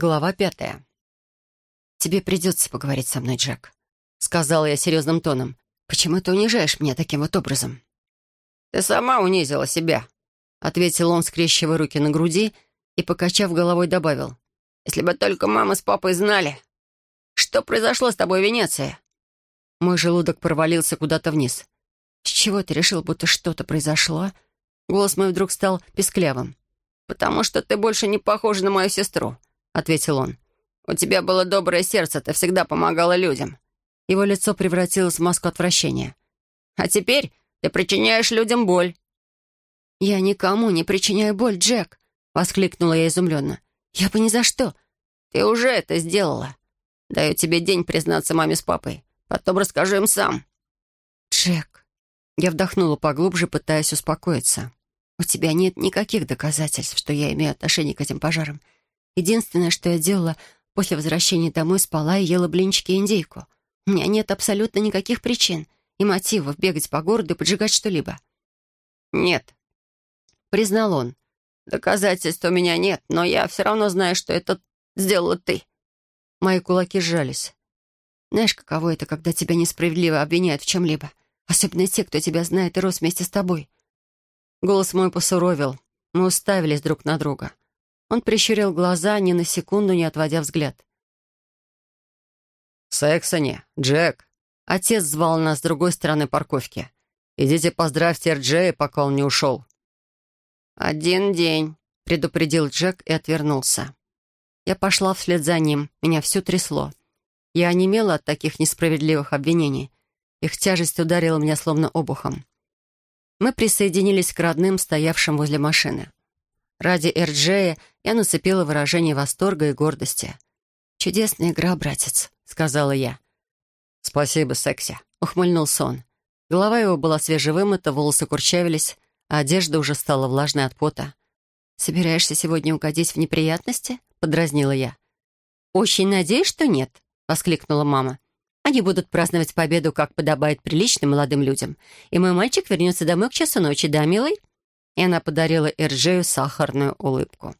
Глава пятая. «Тебе придется поговорить со мной, Джек», — сказала я серьезным тоном. «Почему ты унижаешь меня таким вот образом?» «Ты сама унизила себя», — ответил он, скрещивая руки на груди и, покачав головой, добавил. «Если бы только мама с папой знали, что произошло с тобой в Венеции». Мой желудок провалился куда-то вниз. «С чего ты решил, будто что-то произошло?» Голос мой вдруг стал песклявым. «Потому что ты больше не похожа на мою сестру», — ответил он. «У тебя было доброе сердце, ты всегда помогала людям». Его лицо превратилось в маску отвращения. «А теперь ты причиняешь людям боль». «Я никому не причиняю боль, Джек», — воскликнула я изумленно. «Я бы ни за что». «Ты уже это сделала. Даю тебе день признаться маме с папой. Потом расскажу им сам». «Джек». Я вдохнула поглубже, пытаясь успокоиться. «У тебя нет никаких доказательств, что я имею отношение к этим пожарам. Единственное, что я делала после возвращения домой, спала и ела блинчики и индейку. У меня нет абсолютно никаких причин и мотивов бегать по городу и поджигать что-либо». «Нет», — признал он. «Доказательств у меня нет, но я все равно знаю, что это сделала ты». Мои кулаки сжались. Знаешь, каково это, когда тебя несправедливо обвиняют в чем-либо? Особенно те, кто тебя знает и рос вместе с тобой. Голос мой посуровил. Мы уставились друг на друга. Он прищурил глаза, ни на секунду не отводя взгляд. «Сексони, Джек!» Отец звал нас с другой стороны парковки. «Идите поздравьте Джея, пока он не ушел». «Один день», — предупредил Джек и отвернулся. Я пошла вслед за ним, меня все трясло. Я онемела от таких несправедливых обвинений. Их тяжесть ударила меня словно обухом. Мы присоединились к родным, стоявшим возле машины. Ради Эрджея я нацепила выражение восторга и гордости. «Чудесная игра, братец», — сказала я. «Спасибо, секси», — ухмыльнулся он. Голова его была свежевымыта, волосы курчавились, а одежда уже стала влажной от пота. «Собираешься сегодня угодить в неприятности?» — подразнила я. «Очень надеюсь, что нет», — воскликнула мама. Они будут праздновать победу, как подобает приличным молодым людям. И мой мальчик вернется домой к часу ночи, да, милый?» И она подарила Эрджею сахарную улыбку.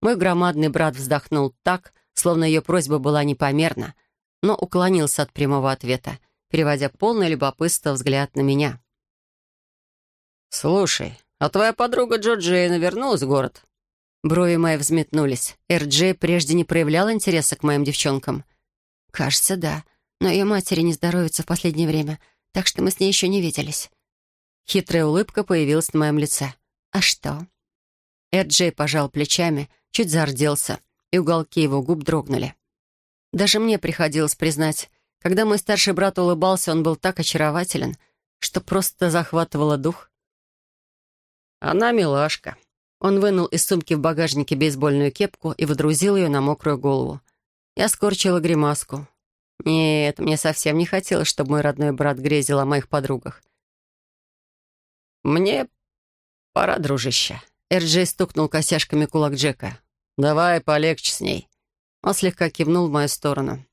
Мой громадный брат вздохнул так, словно ее просьба была непомерна, но уклонился от прямого ответа, переводя полное любопытство взгляд на меня. «Слушай, а твоя подруга Джорджейна вернулась в город?» Брови мои взметнулись. Эрджей прежде не проявлял интереса к моим девчонкам. «Кажется, да но ее матери не здоровится в последнее время, так что мы с ней еще не виделись». Хитрая улыбка появилась на моем лице. «А что?» Эрджей пожал плечами, чуть зарделся, и уголки его губ дрогнули. Даже мне приходилось признать, когда мой старший брат улыбался, он был так очарователен, что просто захватывало дух. «Она милашка». Он вынул из сумки в багажнике бейсбольную кепку и водрузил ее на мокрую голову. Я скорчила гримаску. Нет, мне совсем не хотелось, чтобы мой родной брат грезил о моих подругах. «Мне пора, дружище». Эрджей стукнул косяшками кулак Джека. «Давай полегче с ней». Он слегка кивнул в мою сторону.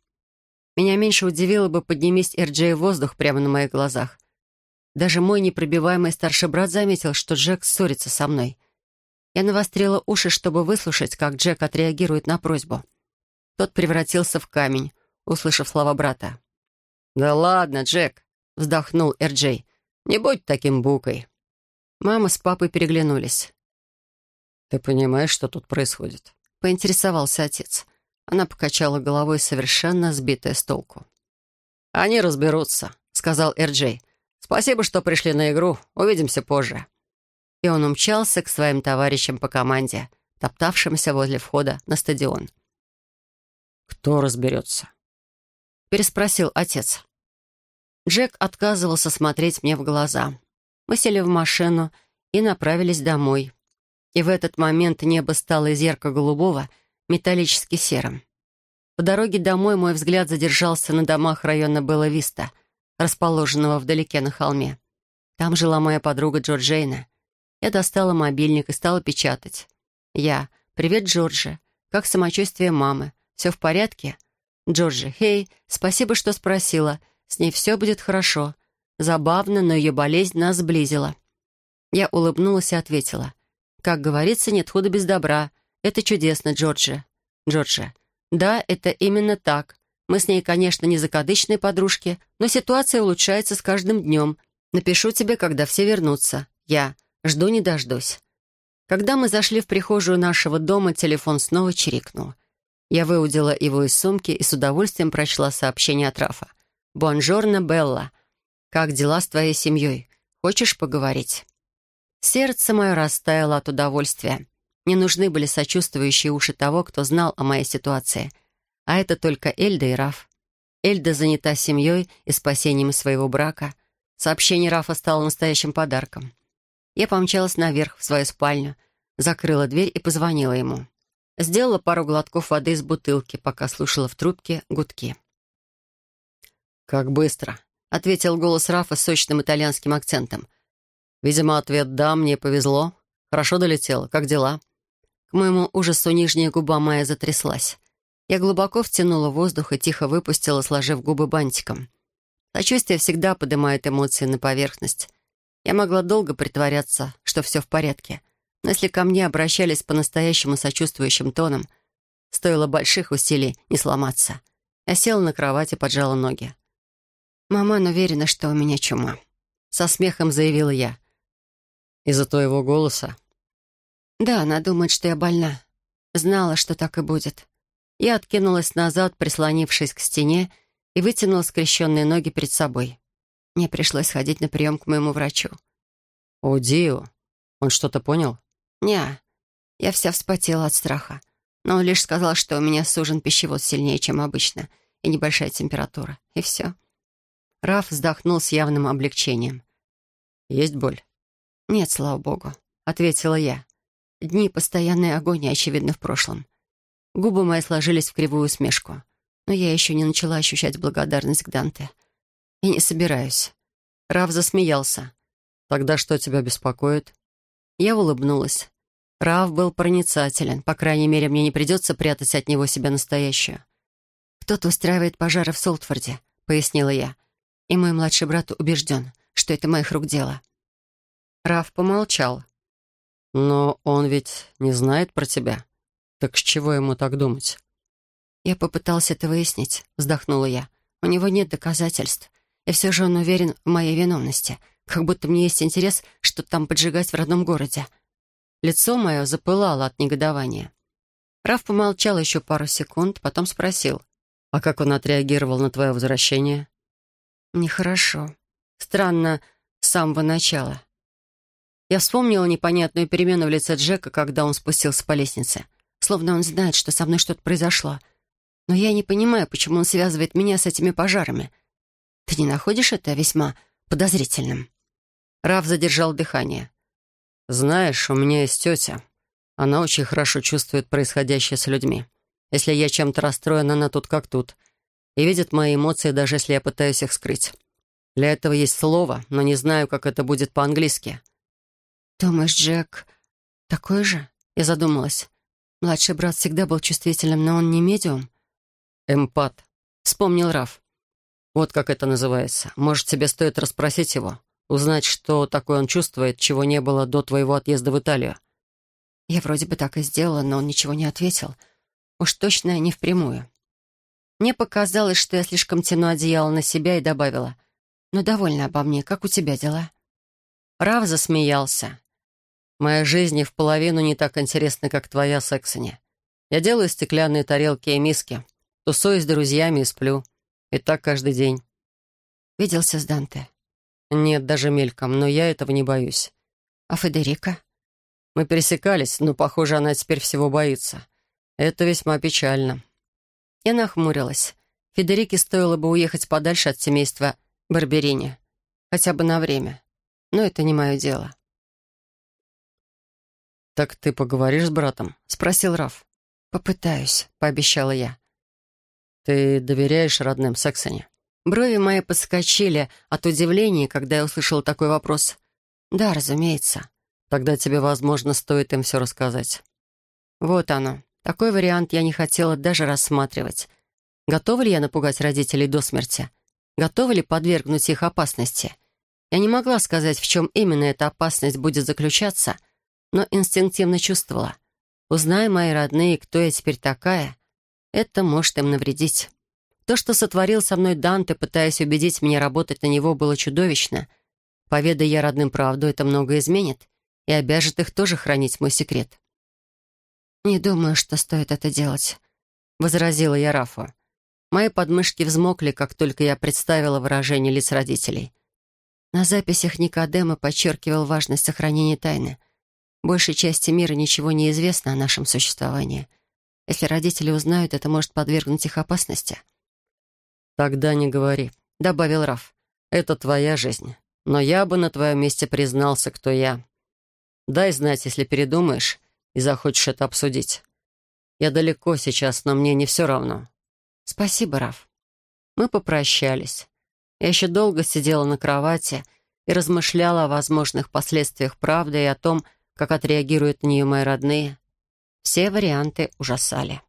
Меня меньше удивило бы, поднимись Эрджей в воздух прямо на моих глазах. Даже мой непробиваемый старший брат заметил, что Джек ссорится со мной. Я навострила уши, чтобы выслушать, как Джек отреагирует на просьбу. Тот превратился в камень услышав слова брата. «Да ладно, Джек», — вздохнул Эрджей. «Не будь таким букой». Мама с папой переглянулись. «Ты понимаешь, что тут происходит?» — поинтересовался отец. Она покачала головой, совершенно сбитая с толку. «Они разберутся», — сказал Эрджей. «Спасибо, что пришли на игру. Увидимся позже». И он умчался к своим товарищам по команде, топтавшимся возле входа на стадион. «Кто разберется?» переспросил отец. Джек отказывался смотреть мне в глаза. Мы сели в машину и направились домой. И в этот момент небо стало из ярко-голубого металлически серым. По дороге домой мой взгляд задержался на домах района Белла-Виста, расположенного вдалеке на холме. Там жила моя подруга Джорджейна. Я достала мобильник и стала печатать. Я. «Привет, Джорджи. Как самочувствие мамы? Все в порядке?» Джорджи, «Хей, спасибо, что спросила. С ней все будет хорошо. Забавно, но ее болезнь нас сблизила». Я улыбнулась и ответила. «Как говорится, нет худа без добра. Это чудесно, Джорджи. Джорджия. «Да, это именно так. Мы с ней, конечно, не закадычные подружки, но ситуация улучшается с каждым днем. Напишу тебе, когда все вернутся. Я жду не дождусь». Когда мы зашли в прихожую нашего дома, телефон снова чирикнул. Я выудила его из сумки и с удовольствием прочла сообщение от Рафа. «Бонжорно, Белла. Как дела с твоей семьей? Хочешь поговорить?» Сердце мое растаяло от удовольствия. Не нужны были сочувствующие уши того, кто знал о моей ситуации. А это только Эльда и Раф. Эльда занята семьей и спасением своего брака. Сообщение Рафа стало настоящим подарком. Я помчалась наверх, в свою спальню, закрыла дверь и позвонила ему. Сделала пару глотков воды из бутылки, пока слушала в трубке гудки. «Как быстро», — ответил голос Рафа с сочным итальянским акцентом. «Видимо, ответ «да», мне повезло. Хорошо долетела. Как дела?» К моему ужасу нижняя губа моя затряслась. Я глубоко втянула воздух и тихо выпустила, сложив губы бантиком. Сочувствие всегда поднимает эмоции на поверхность. Я могла долго притворяться, что все в порядке. Но если ко мне обращались по-настоящему сочувствующим тоном, стоило больших усилий не сломаться. Я села на кровать и поджала ноги. «Маман уверена, что у меня чума», — со смехом заявила я. «Из-за твоего голоса?» «Да, она думает, что я больна. Знала, что так и будет». Я откинулась назад, прислонившись к стене, и вытянула скрещенные ноги перед собой. Мне пришлось ходить на прием к моему врачу. «О, Дио, он что-то понял?» «Не, я вся вспотела от страха. Но он лишь сказал, что у меня сужен пищевод сильнее, чем обычно, и небольшая температура. И все». Раф вздохнул с явным облегчением. «Есть боль?» «Нет, слава богу», — ответила я. Дни постоянной агонии, очевидно, в прошлом. Губы мои сложились в кривую усмешку. Но я еще не начала ощущать благодарность к Данте. И не собираюсь. Раф засмеялся. «Тогда что тебя беспокоит?» Я улыбнулась. Рав был проницателен. По крайней мере, мне не придется прятать от него себя настоящую. «Кто-то устраивает пожары в Солтфорде», — пояснила я. «И мой младший брат убежден, что это моих рук дело». Раф помолчал. «Но он ведь не знает про тебя. Так с чего ему так думать?» «Я попытался это выяснить», — вздохнула я. «У него нет доказательств, и все же он уверен в моей виновности как будто мне есть интерес что-то там поджигать в родном городе. Лицо мое запылало от негодования. Раф помолчал еще пару секунд, потом спросил. «А как он отреагировал на твое возвращение?» «Нехорошо. Странно с самого начала». Я вспомнила непонятную перемену в лице Джека, когда он спустился по лестнице. Словно он знает, что со мной что-то произошло. Но я не понимаю, почему он связывает меня с этими пожарами. Ты не находишь это весьма подозрительным?» Раф задержал дыхание. «Знаешь, у меня есть тетя. Она очень хорошо чувствует происходящее с людьми. Если я чем-то расстроена, она тут как тут. И видит мои эмоции, даже если я пытаюсь их скрыть. Для этого есть слово, но не знаю, как это будет по-английски». «Думаешь, Джек такой же?» Я задумалась. Младший брат всегда был чувствительным, но он не медиум. «Эмпат», — вспомнил Раф. «Вот как это называется. Может, тебе стоит расспросить его. Узнать, что такое он чувствует, чего не было до твоего отъезда в Италию. Я вроде бы так и сделала, но он ничего не ответил. Уж точно не впрямую. Мне показалось, что я слишком тяну одеяло на себя и добавила. «Ну, довольна обо мне. Как у тебя дела?» Рав засмеялся. «Моя жизнь и в половину не так интересна, как твоя, Сексони. Я делаю стеклянные тарелки и миски, тусуюсь с друзьями и сплю. И так каждый день». «Виделся с Данте?» «Нет, даже мельком, но я этого не боюсь». «А Федерика?» «Мы пересекались, но, похоже, она теперь всего боится. Это весьма печально». Я нахмурилась. Федерике стоило бы уехать подальше от семейства Барберини. Хотя бы на время. Но это не мое дело. «Так ты поговоришь с братом?» — спросил Раф. «Попытаюсь», — пообещала я. «Ты доверяешь родным Сексоне?» Брови мои подскочили от удивления, когда я услышала такой вопрос. «Да, разумеется. Тогда тебе, возможно, стоит им все рассказать». Вот оно. Такой вариант я не хотела даже рассматривать. Готова ли я напугать родителей до смерти? Готова ли подвергнуть их опасности? Я не могла сказать, в чем именно эта опасность будет заключаться, но инстинктивно чувствовала. Узнай, мои родные, кто я теперь такая, это может им навредить. То, что сотворил со мной Данте, пытаясь убедить меня работать на него, было чудовищно. Поведай я родным правду, это многое изменит и обяжет их тоже хранить мой секрет. «Не думаю, что стоит это делать», — возразила я Рафу. Мои подмышки взмокли, как только я представила выражение лиц родителей. На записях Никодема подчеркивал важность сохранения тайны. Большей части мира ничего не известно о нашем существовании. Если родители узнают, это может подвергнуть их опасности. «Тогда не говори», — добавил Раф. «Это твоя жизнь. Но я бы на твоем месте признался, кто я. Дай знать, если передумаешь и захочешь это обсудить. Я далеко сейчас, но мне не все равно». «Спасибо, Раф». Мы попрощались. Я еще долго сидела на кровати и размышляла о возможных последствиях правды и о том, как отреагируют на нее мои родные. Все варианты ужасали.